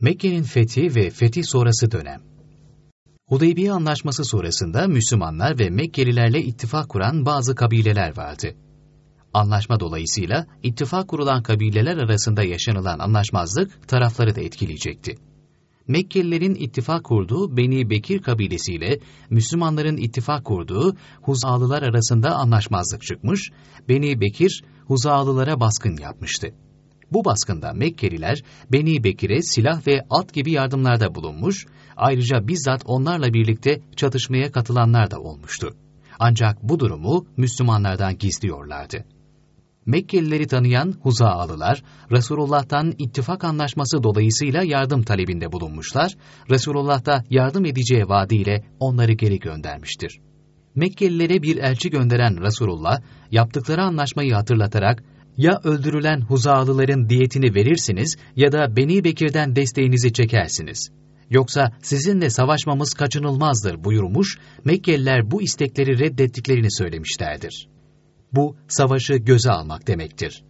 Mekke'nin fethi ve fetih sonrası dönem. Hudeybiye Anlaşması sonrasında Müslümanlar ve Mekkelilerle ittifak kuran bazı kabileler vardı. Anlaşma dolayısıyla ittifak kurulan kabileler arasında yaşanılan anlaşmazlık tarafları da etkileyecekti. Mekkelilerin ittifak kurduğu Beni Bekir kabilesiyle Müslümanların ittifak kurduğu Huzalılar arasında anlaşmazlık çıkmış, Beni Bekir Huzalılara baskın yapmıştı. Bu baskında Mekkeliler Beni Bekir'e silah ve at gibi yardımlarda bulunmuş, ayrıca bizzat onlarla birlikte çatışmaya katılanlar da olmuştu. Ancak bu durumu Müslümanlardan gizliyorlardı. Mekkelileri tanıyan Huzaalılar, Resulullah'tan ittifak anlaşması dolayısıyla yardım talebinde bulunmuşlar, Resulullah da yardım edeceği vaadiyle onları geri göndermiştir. Mekkelilere bir elçi gönderen Resulullah, yaptıkları anlaşmayı hatırlatarak, ya öldürülen Huzalıların diyetini verirsiniz ya da Beni Bekir'den desteğinizi çekersiniz. Yoksa sizinle savaşmamız kaçınılmazdır buyurmuş, Mekkeliler bu istekleri reddettiklerini söylemişlerdir. Bu, savaşı göze almak demektir.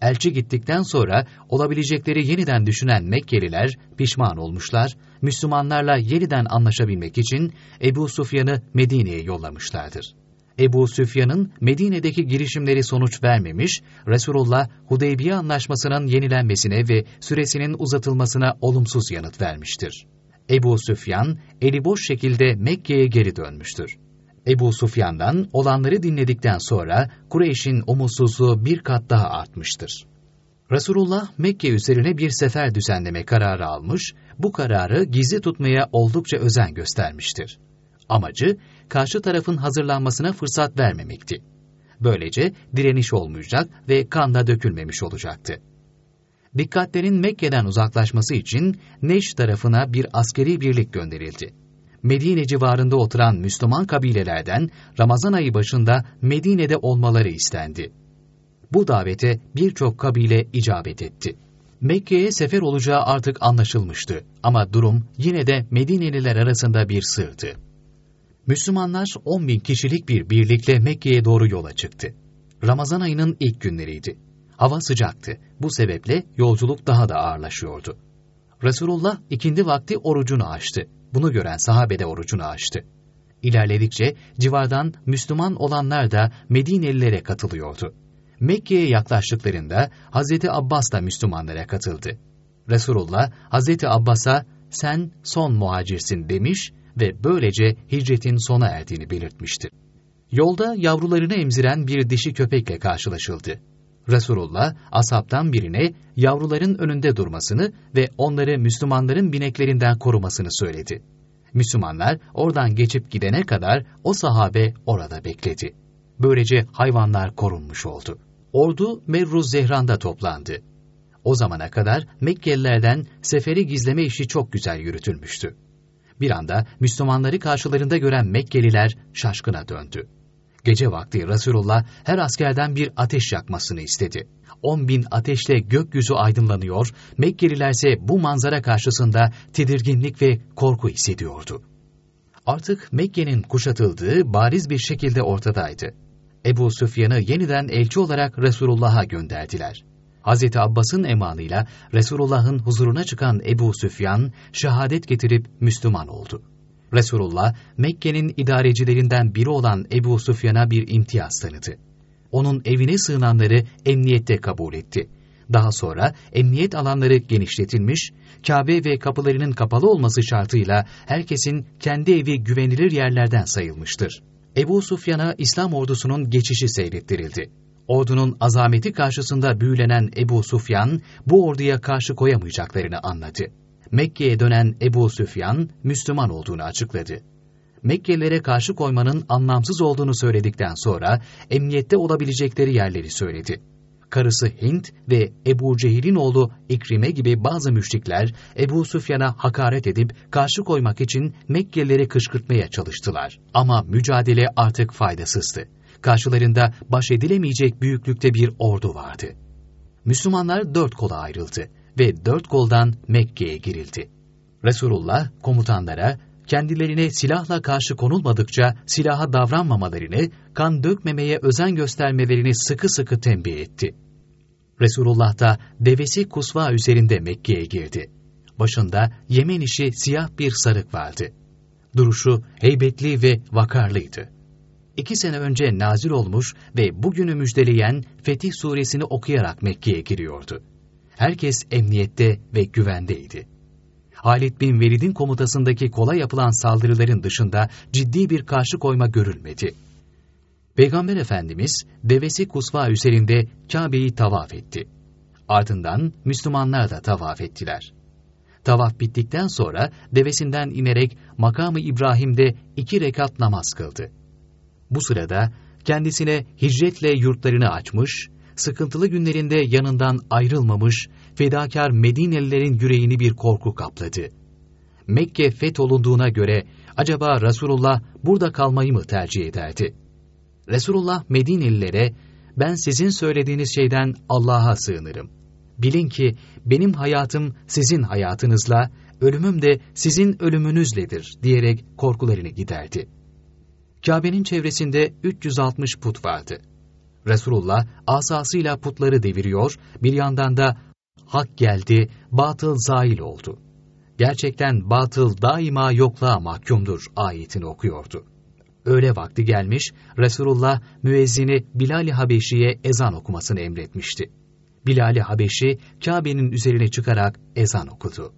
Elçi gittikten sonra olabilecekleri yeniden düşünen Mekkeliler pişman olmuşlar, Müslümanlarla yeniden anlaşabilmek için Ebu Sufyan'ı Medine'ye yollamışlardır. Ebu Süfyan'ın Medine'deki girişimleri sonuç vermemiş, Resulullah Hudeybiye anlaşmasının yenilenmesine ve süresinin uzatılmasına olumsuz yanıt vermiştir. Ebu Süfyan, eli boş şekilde Mekke'ye geri dönmüştür. Ebu Sufyan'dan olanları dinledikten sonra Kureyş'in umutsuzluğu bir kat daha artmıştır. Resulullah Mekke üzerine bir sefer düzenleme kararı almış, bu kararı gizli tutmaya oldukça özen göstermiştir. Amacı karşı tarafın hazırlanmasına fırsat vermemekti. Böylece direniş olmayacak ve kan da dökülmemiş olacaktı. Dikkatlerin Mekke'den uzaklaşması için Neş tarafına bir askeri birlik gönderildi. Medine civarında oturan Müslüman kabilelerden Ramazan ayı başında Medine'de olmaları istendi. Bu davete birçok kabile icabet etti. Mekke'ye sefer olacağı artık anlaşılmıştı ama durum yine de Medineliler arasında bir sırdı. Müslümanlar 10 bin kişilik bir birlikle Mekke'ye doğru yola çıktı. Ramazan ayının ilk günleriydi. Hava sıcaktı. Bu sebeple yolculuk daha da ağırlaşıyordu. Resulullah ikindi vakti orucunu açtı. Bunu gören sahabe de orucunu açtı. İlerledikçe civardan Müslüman olanlar da Medinelilere katılıyordu. Mekke'ye yaklaştıklarında Hazreti Abbas da Müslümanlara katıldı. Resulullah Hazreti Abbas'a sen son muhacirsin demiş ve böylece hicretin sona erdiğini belirtmişti. Yolda yavrularını emziren bir dişi köpekle karşılaşıldı. Resulullah asaptan birine yavruların önünde durmasını ve onları Müslümanların bineklerinden korumasını söyledi. Müslümanlar oradan geçip gidene kadar o sahabe orada bekledi. Böylece hayvanlar korunmuş oldu. Ordu Merruz Zehran'da toplandı. O zamana kadar Mekkelilerden seferi gizleme işi çok güzel yürütülmüştü. Bir anda Müslümanları karşılarında gören Mekkeliler şaşkına döndü. Gece vakti Resulullah her askerden bir ateş yakmasını istedi. On bin ateşle gökyüzü aydınlanıyor, Mekkelilerse bu manzara karşısında tedirginlik ve korku hissediyordu. Artık Mekke'nin kuşatıldığı bariz bir şekilde ortadaydı. Ebu Süfyan'ı yeniden elçi olarak Resulullah'a gönderdiler. Hz. Abbas'ın emanıyla Resulullah'ın huzuruna çıkan Ebu Süfyan, şehadet getirip Müslüman oldu. Resulullah, Mekke'nin idarecilerinden biri olan Ebu Süfyan'a bir imtiyaz tanıdı. Onun evine sığınanları emniyette kabul etti. Daha sonra emniyet alanları genişletilmiş, Kabe ve kapılarının kapalı olması şartıyla herkesin kendi evi güvenilir yerlerden sayılmıştır. Ebu Sufyan'a İslam ordusunun geçişi seyrettirildi. Ordunun azameti karşısında büyülenen Ebu Sufyan, bu orduya karşı koyamayacaklarını anladı. Mekke'ye dönen Ebu Süfyan, Müslüman olduğunu açıkladı. Mekkelilere karşı koymanın anlamsız olduğunu söyledikten sonra emniyette olabilecekleri yerleri söyledi. Karısı Hint ve Ebu Cehil'in oğlu İkrime gibi bazı müşrikler Ebu Süfyan'a hakaret edip karşı koymak için Mekkelileri kışkırtmaya çalıştılar. Ama mücadele artık faydasızdı. Karşılarında baş edilemeyecek büyüklükte bir ordu vardı. Müslümanlar dört kola ayrıldı ve dört koldan Mekke'ye girildi. Resulullah komutanlara kendilerine silahla karşı konulmadıkça silaha davranmamalarını, kan dökmemeye özen göstermelerini sıkı sıkı tembih etti. Resulullah da devesi kusva üzerinde Mekke'ye girdi. Başında Yemen işi siyah bir sarık vardı. Duruşu heybetli ve vakarlıydı. İki sene önce nazil olmuş ve bugünü müjdeleyen Fetih suresini okuyarak Mekke'ye giriyordu. Herkes emniyette ve güvendeydi. Halid bin Velid'in komutasındaki kolay yapılan saldırıların dışında ciddi bir karşı koyma görülmedi. Peygamber Efendimiz devesi kusva üzerinde Kabe'yi tavaf etti. Ardından Müslümanlar da tavaf ettiler. Tavaf bittikten sonra devesinden inerek makamı İbrahim'de iki rekat namaz kıldı. Bu sırada kendisine hicretle yurtlarını açmış, sıkıntılı günlerinde yanından ayrılmamış, fedakar Medinelilerin yüreğini bir korku kapladı. Mekke fetholunduğuna göre acaba Resulullah burada kalmayı mı tercih ederdi? Resulullah Medinelilere ben sizin söylediğiniz şeyden Allah'a sığınırım. Bilin ki benim hayatım sizin hayatınızla, ölümüm de sizin ölümünüzledir diyerek korkularını giderdi. Kabe'nin çevresinde 360 put vardı. Resulullah asasıyla putları deviriyor, bir yandan da hak geldi, batıl zail oldu. Gerçekten batıl daima yokluğa mahkumdur ayetini okuyordu. Öğle vakti gelmiş, Resulullah müezzini Bilal-i Habeşi'ye ezan okumasını emretmişti. Bilal-i Habeşi Kabe'nin üzerine çıkarak ezan okudu.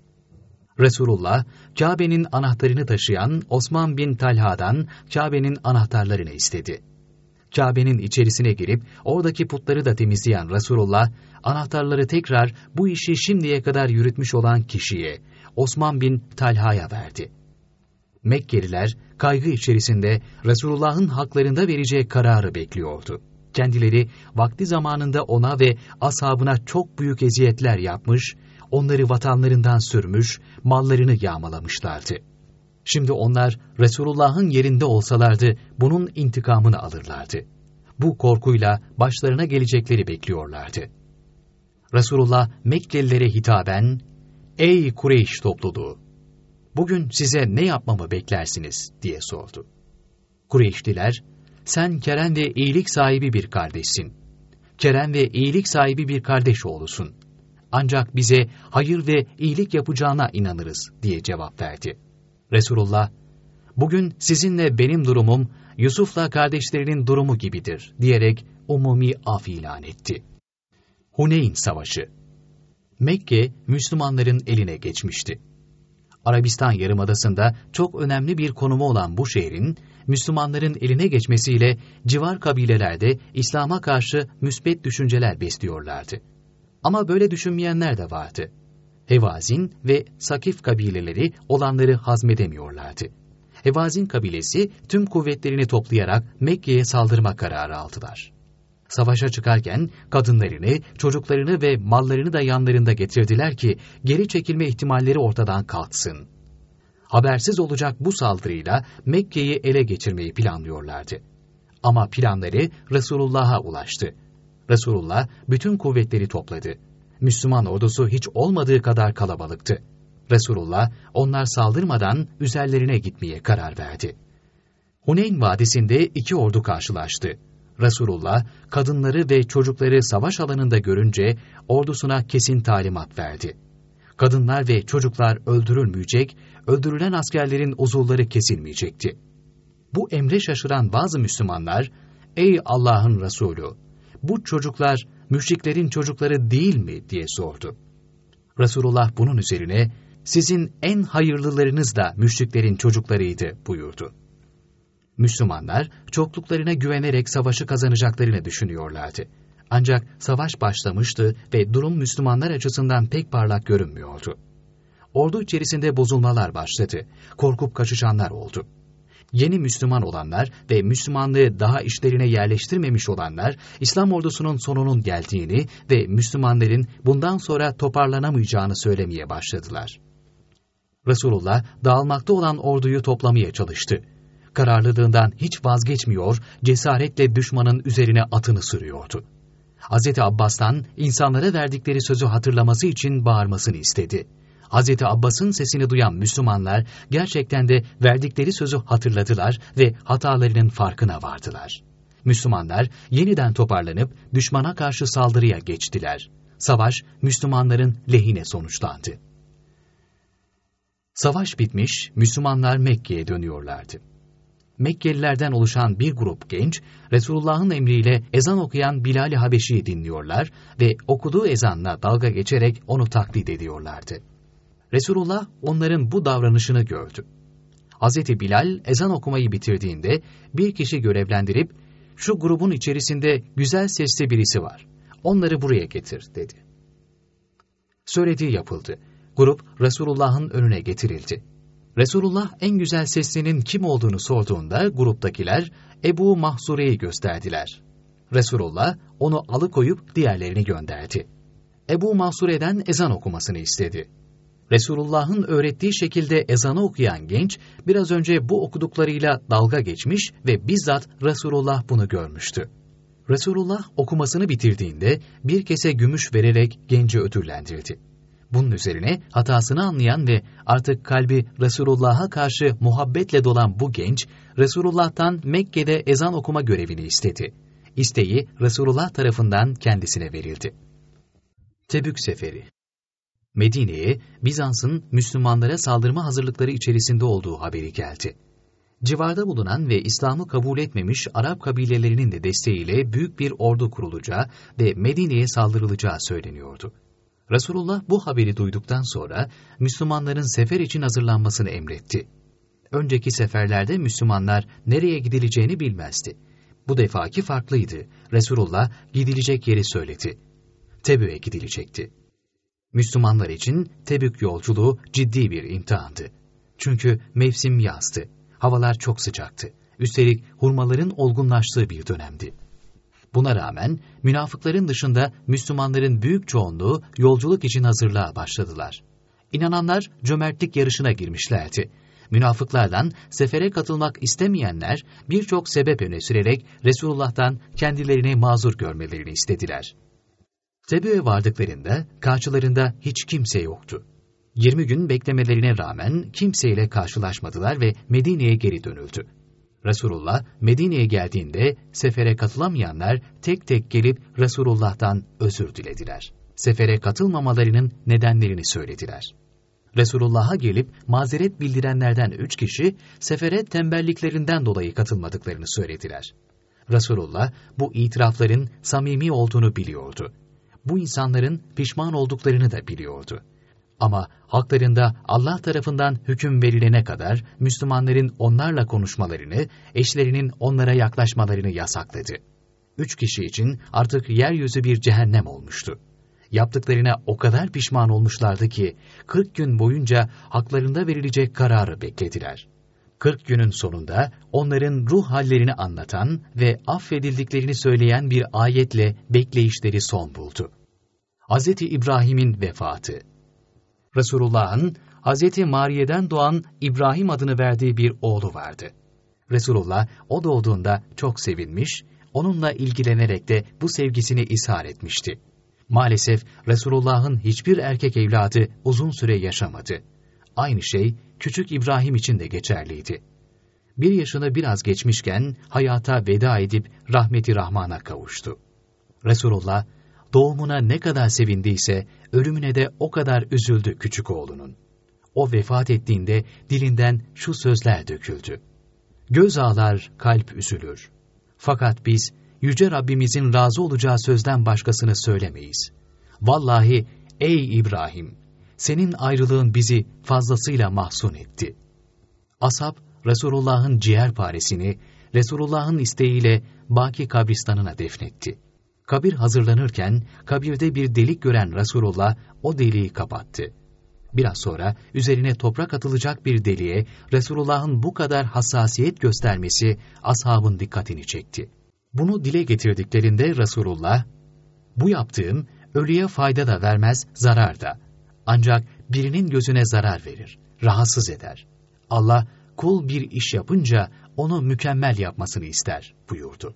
Resulullah, Kabe'nin anahtarını taşıyan Osman bin Talha'dan Kabe'nin anahtarlarını istedi. Kabe'nin içerisine girip oradaki putları da temizleyen Resulullah, anahtarları tekrar bu işi şimdiye kadar yürütmüş olan kişiye, Osman bin Talha'ya verdi. Mekkeliler kaygı içerisinde Resulullah'ın haklarında vereceği kararı bekliyordu. Kendileri vakti zamanında ona ve ashabına çok büyük eziyetler yapmış, onları vatanlarından sürmüş, mallarını yağmalamışlardı. Şimdi onlar Resulullah'ın yerinde olsalardı bunun intikamını alırlardı. Bu korkuyla başlarına gelecekleri bekliyorlardı. Resulullah Mekkelilere hitaben, Ey Kureyş topluluğu! Bugün size ne yapmamı beklersiniz diye sordu. Kureyşliler, sen Kerem ve iyilik sahibi bir kardeşsin. Kerem ve iyilik sahibi bir kardeş oğlusun. Ancak bize hayır ve iyilik yapacağına inanırız diye cevap verdi. Resulullah, bugün sizinle benim durumum Yusuf'la kardeşlerinin durumu gibidir diyerek umumi af ilan etti. Huneyn Savaşı Mekke, Müslümanların eline geçmişti. Arabistan Yarımadası'nda çok önemli bir konumu olan bu şehrin, Müslümanların eline geçmesiyle civar kabilelerde İslam'a karşı müsbet düşünceler besliyorlardı. Ama böyle düşünmeyenler de vardı. Hevazin ve Sakif kabileleri olanları hazmedemiyorlardı. Hevazin kabilesi tüm kuvvetlerini toplayarak Mekke'ye saldırma kararı aldılar. Savaşa çıkarken kadınlarını, çocuklarını ve mallarını da yanlarında getirdiler ki geri çekilme ihtimalleri ortadan kalksın. Habersiz olacak bu saldırıyla Mekke'yi ele geçirmeyi planlıyorlardı. Ama planları Resulullah'a ulaştı. Resulullah bütün kuvvetleri topladı. Müslüman ordusu hiç olmadığı kadar kalabalıktı. Resulullah onlar saldırmadan üzerlerine gitmeye karar verdi. Huneyn Vadisi'nde iki ordu karşılaştı. Resulullah kadınları ve çocukları savaş alanında görünce ordusuna kesin talimat verdi. Kadınlar ve çocuklar öldürülmeyecek, öldürülen askerlerin uzuvları kesilmeyecekti. Bu emre şaşıran bazı Müslümanlar, ''Ey Allah'ın Resulü, bu çocuklar müşriklerin çocukları değil mi?'' diye sordu. Resulullah bunun üzerine, ''Sizin en hayırlılarınız da müşriklerin çocuklarıydı.'' buyurdu. Müslümanlar çokluklarına güvenerek savaşı kazanacaklarını düşünüyorlardı. Ancak savaş başlamıştı ve durum Müslümanlar açısından pek parlak görünmüyordu. Ordu içerisinde bozulmalar başladı. Korkup kaçışanlar oldu. Yeni Müslüman olanlar ve Müslümanlığı daha işlerine yerleştirmemiş olanlar, İslam ordusunun sonunun geldiğini ve Müslümanların bundan sonra toparlanamayacağını söylemeye başladılar. Resulullah dağılmakta olan orduyu toplamaya çalıştı kararlılığından hiç vazgeçmiyor, cesaretle düşmanın üzerine atını sürüyordu. Hz. Abbas'tan insanlara verdikleri sözü hatırlaması için bağırmasını istedi. Hz. Abbas'ın sesini duyan Müslümanlar gerçekten de verdikleri sözü hatırladılar ve hatalarının farkına vardılar. Müslümanlar yeniden toparlanıp düşmana karşı saldırıya geçtiler. Savaş Müslümanların lehine sonuçlandı. Savaş bitmiş, Müslümanlar Mekke'ye dönüyorlardı. Mekkelilerden oluşan bir grup genç, Resulullah'ın emriyle ezan okuyan Bilal-i Habeşi'yi dinliyorlar ve okuduğu ezanla dalga geçerek onu taklit ediyorlardı. Resulullah onların bu davranışını gördü. Hz. Bilal ezan okumayı bitirdiğinde bir kişi görevlendirip, şu grubun içerisinde güzel sesli birisi var, onları buraya getir dedi. Söylediği yapıldı. Grup Resulullah'ın önüne getirildi. Resulullah en güzel seslinin kim olduğunu sorduğunda gruptakiler Ebu Mahsure'yi gösterdiler. Resulullah onu alıkoyup diğerlerini gönderdi. Ebu Mahsure'den ezan okumasını istedi. Resulullah'ın öğrettiği şekilde ezanı okuyan genç biraz önce bu okuduklarıyla dalga geçmiş ve bizzat Resulullah bunu görmüştü. Resulullah okumasını bitirdiğinde bir kese gümüş vererek genci ödüllendirdi. Bunun üzerine hatasını anlayan ve artık kalbi Resulullah'a karşı muhabbetle dolan bu genç, Resulullah'tan Mekke'de ezan okuma görevini istedi. İsteği Resulullah tarafından kendisine verildi. Tebük Seferi Medine'ye Bizans'ın Müslümanlara saldırma hazırlıkları içerisinde olduğu haberi geldi. Civarda bulunan ve İslam'ı kabul etmemiş Arap kabilelerinin de desteğiyle büyük bir ordu kurulacağı ve Medine'ye saldırılacağı söyleniyordu. Resulullah bu haberi duyduktan sonra Müslümanların sefer için hazırlanmasını emretti. Önceki seferlerde Müslümanlar nereye gidileceğini bilmezdi. Bu defaki farklıydı. Resulullah gidilecek yeri söyledi. Tebük'e gidilecekti. Müslümanlar için Tebük yolculuğu ciddi bir imtihandı. Çünkü mevsim yazdı. Havalar çok sıcaktı. Üstelik hurmaların olgunlaştığı bir dönemdi. Buna rağmen münafıkların dışında Müslümanların büyük çoğunluğu yolculuk için hazırlığa başladılar. İnananlar cömertlik yarışına girmişlerdi. Münafıklardan sefere katılmak istemeyenler birçok sebep öne sürerek Resulullah'tan kendilerini mazur görmelerini istediler. Tebü'ye vardıklarında karşılarında hiç kimse yoktu. 20 gün beklemelerine rağmen kimseyle karşılaşmadılar ve Medine'ye geri dönüldü. Resulullah Medine'ye geldiğinde sefere katılamayanlar tek tek gelip Resulullah'tan özür dilediler. Sefere katılmamalarının nedenlerini söylediler. Resulullah'a gelip mazeret bildirenlerden üç kişi sefere tembelliklerinden dolayı katılmadıklarını söylediler. Resulullah bu itirafların samimi olduğunu biliyordu. Bu insanların pişman olduklarını da biliyordu. Ama haklarında Allah tarafından hüküm verilene kadar Müslümanların onlarla konuşmalarını, eşlerinin onlara yaklaşmalarını yasakladı. Üç kişi için artık yeryüzü bir cehennem olmuştu. Yaptıklarına o kadar pişman olmuşlardı ki 40 gün boyunca haklarında verilecek kararı beklediler. 40 günün sonunda onların ruh hallerini anlatan ve affedildiklerini söyleyen bir ayetle bekleyişleri son buldu. Hz. İbrahim'in vefatı Resulullah'ın Hz. Mariye'den doğan İbrahim adını verdiği bir oğlu vardı. Resulullah o doğduğunda çok sevinmiş, onunla ilgilenerek de bu sevgisini ishar etmişti. Maalesef Resulullah'ın hiçbir erkek evladı uzun süre yaşamadı. Aynı şey küçük İbrahim için de geçerliydi. Bir yaşını biraz geçmişken hayata veda edip rahmeti Rahman'a kavuştu. Resulullah doğumuna ne kadar sevindiyse ölümüne de o kadar üzüldü küçük oğlunun. O vefat ettiğinde dilinden şu sözler döküldü. Göz ağlar, kalp üzülür. Fakat biz Yüce Rabbimizin razı olacağı sözden başkasını söylemeyiz. Vallahi ey İbrahim, senin ayrılığın bizi fazlasıyla mahzun etti. Ashab, Resulullah'ın ciğer paresini, Resulullah'ın isteğiyle Baki kabristanına defnetti. Kabir hazırlanırken kabirde bir delik gören Resulullah o deliği kapattı. Biraz sonra üzerine toprak atılacak bir deliğe Resulullah'ın bu kadar hassasiyet göstermesi ashabın dikkatini çekti. Bunu dile getirdiklerinde Resulullah, bu yaptığım ölüye fayda da vermez, zarar da. Ancak birinin gözüne zarar verir, rahatsız eder. Allah kul bir iş yapınca onu mükemmel yapmasını ister buyurdu.